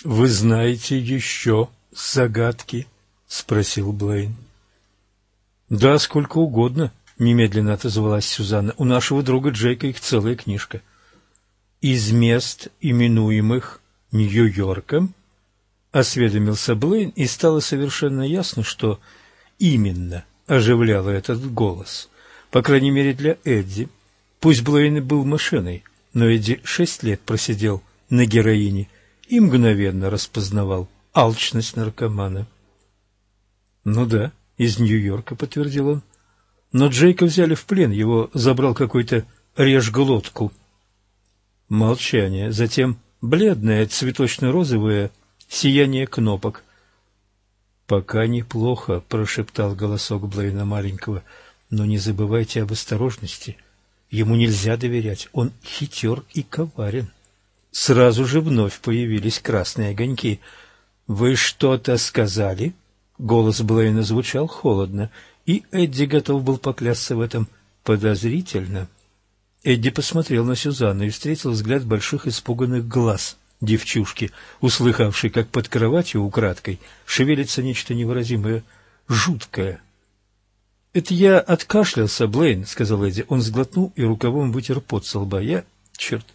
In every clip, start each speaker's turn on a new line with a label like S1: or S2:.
S1: — Вы знаете еще загадки? — спросил Блейн. — Да, сколько угодно, — немедленно отозвалась Сюзанна. — У нашего друга Джейка их целая книжка. — Из мест, именуемых Нью-Йорком, — осведомился Блейн, и стало совершенно ясно, что именно оживляло этот голос. По крайней мере, для Эдди. Пусть Блейн и был машиной, но Эдди шесть лет просидел на героине и мгновенно распознавал алчность наркомана. — Ну да, из Нью-Йорка, — подтвердил он. Но Джейка взяли в плен, его забрал какой-то режь-глотку. Молчание, затем бледное цветочно-розовое сияние кнопок. «Пока неплохо», — прошептал голосок Блейна маленького, — «но не забывайте об осторожности. Ему нельзя доверять, он хитер и коварен». Сразу же вновь появились красные огоньки. «Вы что-то сказали?» Голос Блейна звучал холодно, и Эдди готов был поклясться в этом подозрительно. Эдди посмотрел на Сюзанну и встретил взгляд больших испуганных глаз девчушки, услыхавшей, как под кроватью украдкой шевелится нечто невыразимое, жуткое. — Это я откашлялся, Блейн, — сказал Эдди. Он сглотнул и рукавом вытер пот со лба. Я, черт,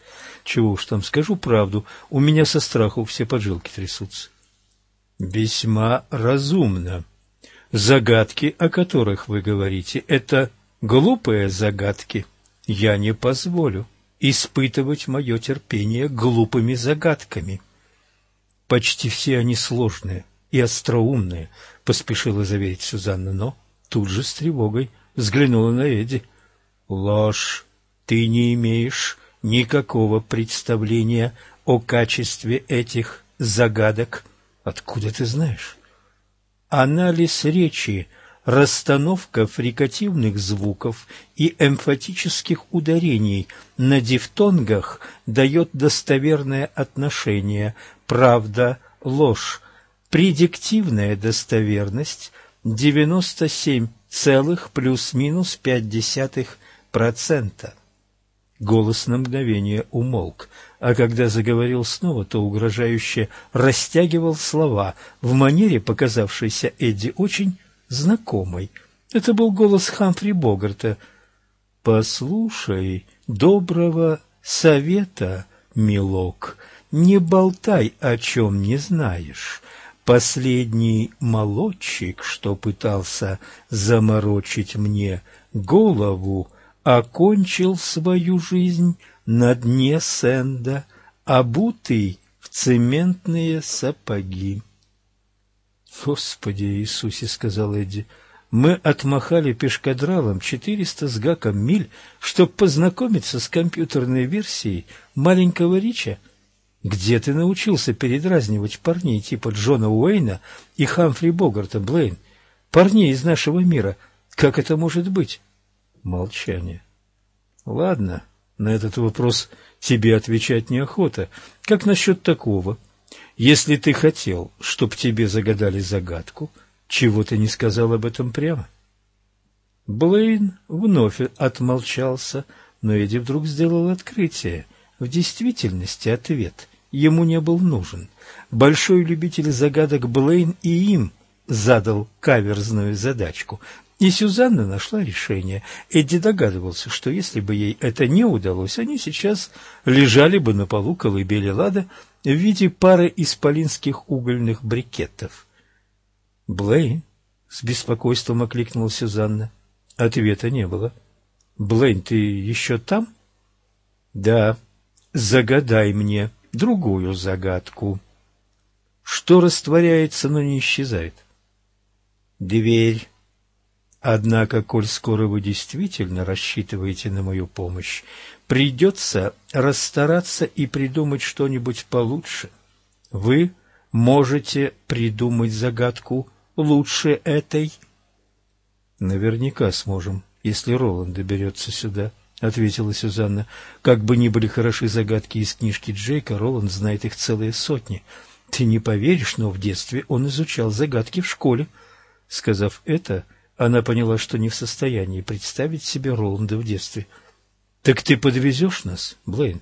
S1: чего уж там, скажу правду, у меня со страху все поджилки трясутся. Весьма разумно. Загадки, о которых вы говорите, это глупые загадки. Я не позволю испытывать мое терпение глупыми загадками. Почти все они сложные и остроумные, поспешила заверить Сюзанна, но тут же с тревогой взглянула на Эдди. Ложь. Ты не имеешь никакого представления о качестве этих загадок. Откуда ты знаешь? Анализ речи, расстановка фрикативных звуков и эмфатических ударений на дифтонгах дает достоверное отношение правда, ложь. Предиктивная достоверность 97 целых плюс-минус пять десятых процента. Голос на мгновение умолк, а когда заговорил снова, то угрожающе растягивал слова в манере, показавшейся Эдди очень знакомой. Это был голос Хамфри Богарта. «Послушай доброго совета, милок, не болтай, о чем не знаешь». Последний молодчик, что пытался заморочить мне голову, окончил свою жизнь на дне Сенда, обутый в цементные сапоги. «Господи Иисусе!» — сказал Эдди. «Мы отмахали пешкадралом четыреста с гаком миль, чтобы познакомиться с компьютерной версией маленького Рича. Где ты научился передразнивать парней типа Джона Уэйна и Хамфри Богарта, Блейн? Парней из нашего мира. Как это может быть?» Молчание. Ладно, на этот вопрос тебе отвечать неохота. Как насчет такого? Если ты хотел, чтоб тебе загадали загадку, чего ты не сказал об этом прямо? Блейн вновь отмолчался, но Эдди вдруг сделал открытие. В действительности ответ ему не был нужен. Большой любитель загадок Блейн и им задал каверзную задачку, и Сюзанна нашла решение. Эдди догадывался, что если бы ей это не удалось, они сейчас лежали бы на полу колыбели Лада в виде пары исполинских угольных брикетов. «Блейн?» — с беспокойством окликнула Сюзанна. Ответа не было. «Блейн, ты еще там?» «Да. Загадай мне другую загадку». «Что растворяется, но не исчезает?» «Дверь». Однако, коль скоро вы действительно рассчитываете на мою помощь, придется расстараться и придумать что-нибудь получше. Вы можете придумать загадку лучше этой? Наверняка сможем, если Роланд доберется сюда, — ответила Сюзанна. Как бы ни были хороши загадки из книжки Джейка, Роланд знает их целые сотни. Ты не поверишь, но в детстве он изучал загадки в школе. Сказав это, она поняла, что не в состоянии представить себе Роланда в детстве. — Так ты подвезешь нас, Блейн?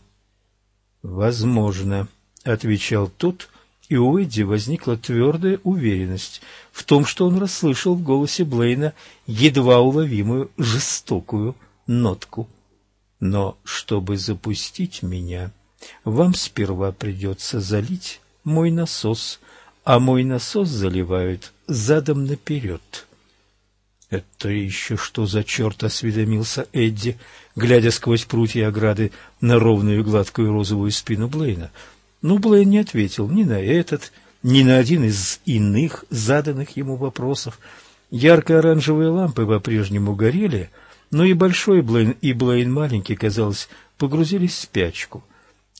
S1: — Возможно, — отвечал тот, и у Эдди возникла твердая уверенность в том, что он расслышал в голосе Блейна едва уловимую жестокую нотку. Но чтобы запустить меня, вам сперва придется залить мой насос, а мой насос заливают задом наперед. «Это еще что за черт?» — осведомился Эдди, глядя сквозь прутья ограды на ровную гладкую розовую спину Блейна — но Блейн не ответил ни на этот, ни на один из иных заданных ему вопросов. Ярко-оранжевые лампы по-прежнему горели, но и большой Блейн, и Блейн маленький, казалось, погрузились в спячку.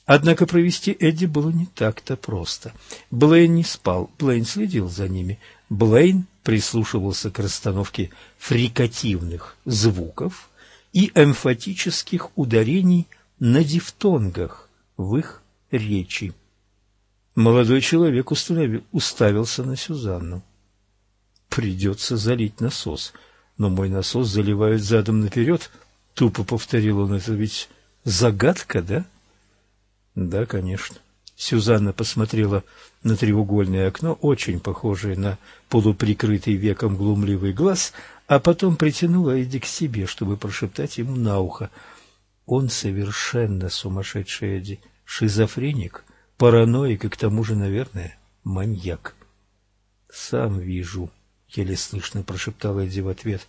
S1: Однако провести Эдди было не так-то просто. Блейн не спал, Блейн следил за ними. Блейн прислушивался к расстановке фрикативных звуков и эмфатических ударений на дифтонгах в их речи. Молодой человек установил, уставился на Сюзанну. «Придется залить насос, но мой насос заливают задом наперед», — тупо повторил он. «Это ведь загадка, да?» «Да, конечно». Сюзанна посмотрела на треугольное окно, очень похожее на полуприкрытый веком глумливый глаз, а потом притянула Эдди к себе, чтобы прошептать ему на ухо. «Он совершенно сумасшедший, Эдди шизофреник, параноик и к тому же, наверное, маньяк. «Сам вижу», — еле слышно прошептал Эдди в ответ.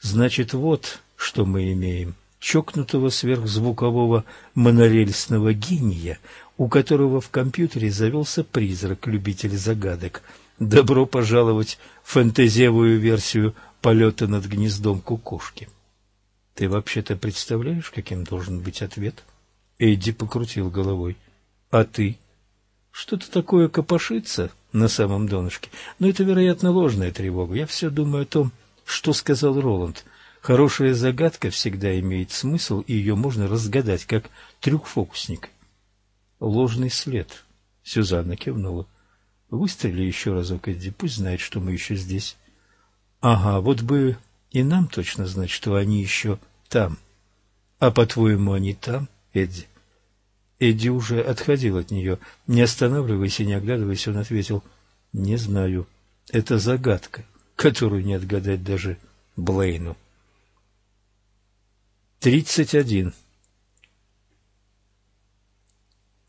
S1: «Значит, вот что мы имеем. Чокнутого сверхзвукового монорельсного гения, у которого в компьютере завелся призрак, любитель загадок. Добро пожаловать в фэнтезиевую версию полета над гнездом кукушки. Ты вообще-то представляешь, каким должен быть ответ?» Эдди покрутил головой. «А ты?» «Что-то такое копошится на самом донышке. Но это, вероятно, ложная тревога. Я все думаю о том, что сказал Роланд. Хорошая загадка всегда имеет смысл, и ее можно разгадать, как трюк-фокусник». «Ложный след», — Сюзанна кивнула. «Выстрели еще разок, Эдди, пусть знает, что мы еще здесь». «Ага, вот бы и нам точно знать, что они еще там. А по-твоему, они там, Эдди?» Эдди уже отходил от нее. Не останавливаясь и не оглядываясь, он ответил, «Не знаю. Это загадка, которую не отгадать даже Блейну». Тридцать один.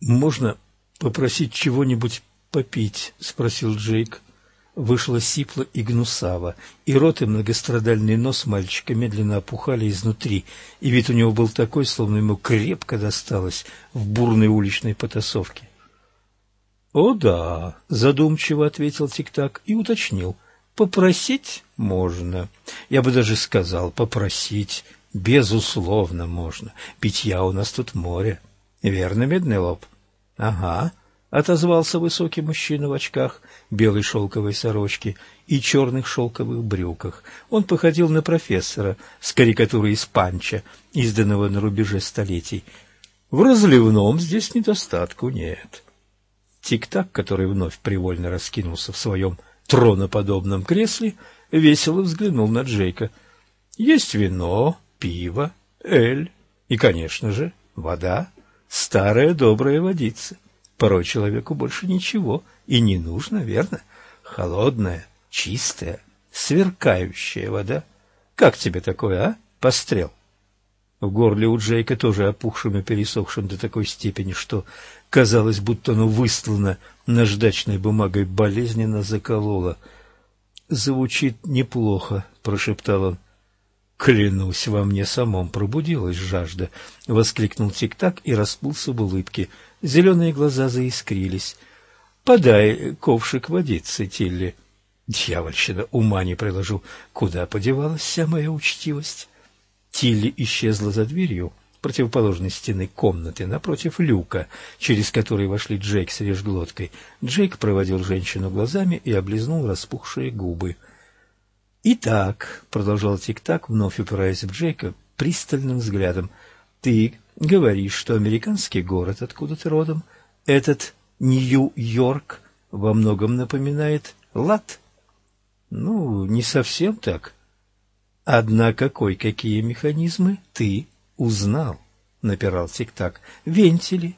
S1: «Можно попросить чего-нибудь попить?» — спросил Джейк вышло сипло и гнусаво, и рот и многострадальный нос мальчика медленно опухали изнутри, и вид у него был такой, словно ему крепко досталось в бурной уличной потасовке. — О да, — задумчиво ответил Тик-Так и уточнил. — Попросить можно. Я бы даже сказал, попросить. Безусловно можно. Питья у нас тут море. Верно, медный лоб? — Ага. — отозвался высокий мужчина в очках, белой шелковой сорочке и черных шелковых брюках. Он походил на профессора с карикатурой из панча, изданного на рубеже столетий. В разливном здесь недостатку нет. Тик-так, который вновь привольно раскинулся в своем троноподобном кресле, весело взглянул на Джейка. Есть вино, пиво, эль и, конечно же, вода, старая добрая водица. Порой человеку больше ничего и не нужно, верно? Холодная, чистая, сверкающая вода. Как тебе такое, а, пострел? В горле у Джейка тоже опухшим и пересохшим до такой степени, что казалось, будто оно выстлано наждачной бумагой, болезненно закололо. «Звучит неплохо», — прошептал он. «Клянусь, во мне самом пробудилась жажда!» — воскликнул Тик-Так и расплылся в улыбке. Зеленые глаза заискрились. «Подай ковшик водицы, Тилли». Дьявольщина, ума не приложу. Куда подевалась вся моя учтивость? Тилли исчезла за дверью противоположной стены комнаты, напротив люка, через который вошли Джейк с режглоткой. Джейк проводил женщину глазами и облизнул распухшие губы. «Итак», — продолжал Тик-Так, вновь упираясь в Джейка пристальным взглядом, — «ты говоришь, что американский город, откуда ты родом, этот Нью-Йорк, во многом напоминает Лат?» «Ну, не совсем так. Однако кое-какие механизмы ты узнал», — напирал Тик-Так. «Вентили,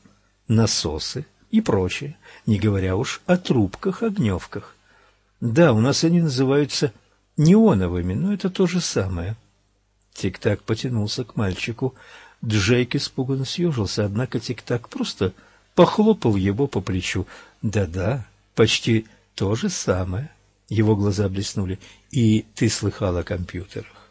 S1: насосы, и прочее, не говоря уж о трубках-огневках. Да, у нас они называются неоновыми, но это то же самое. Тик-так потянулся к мальчику. Джейк испуганно съежился, однако Тик-так просто похлопал его по плечу. Да-да, почти то же самое. Его глаза блеснули. И ты слыхал о компьютерах?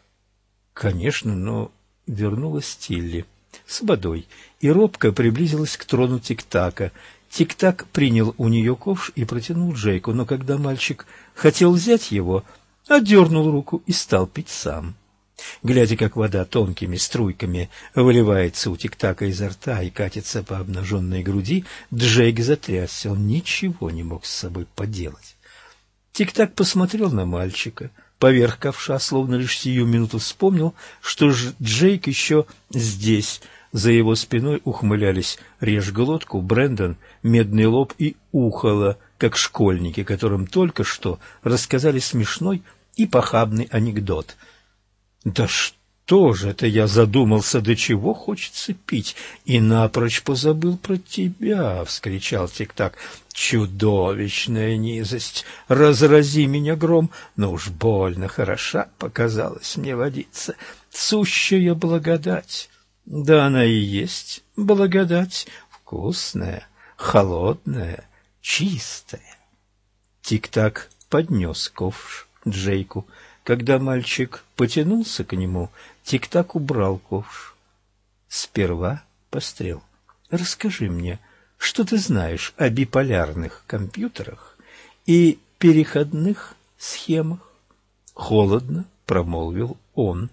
S1: Конечно, но вернулась Тилли с водой, и робко приблизилась к трону Тик-така. Тик-так принял у нее ковш и протянул Джейку, но когда мальчик хотел взять его, отдернул руку и стал пить сам. Глядя, как вода тонкими струйками выливается у тик-така изо рта и катится по обнаженной груди, Джейк затрясся, он ничего не мог с собой поделать. Тик-так посмотрел на мальчика, поверх ковша, словно лишь сию минуту вспомнил, что Джейк еще здесь. За его спиной ухмылялись режь глотку, Брэндон, медный лоб и ухало, как школьники, которым только что рассказали смешной и похабный анекдот — да что же это я задумался, до чего хочется пить, и напрочь позабыл про тебя, — вскричал Тик-Так. Чудовищная низость! Разрази меня гром, но уж больно хороша показалась мне водиться. Сущая благодать. Да она и есть благодать, вкусная, холодная, чистая. Тик-так поднес ковш Джейку. Когда мальчик потянулся к нему, Тик-Так убрал ковш. Сперва пострел. Расскажи мне, что ты знаешь о биполярных компьютерах и переходных схемах? Холодно промолвил он.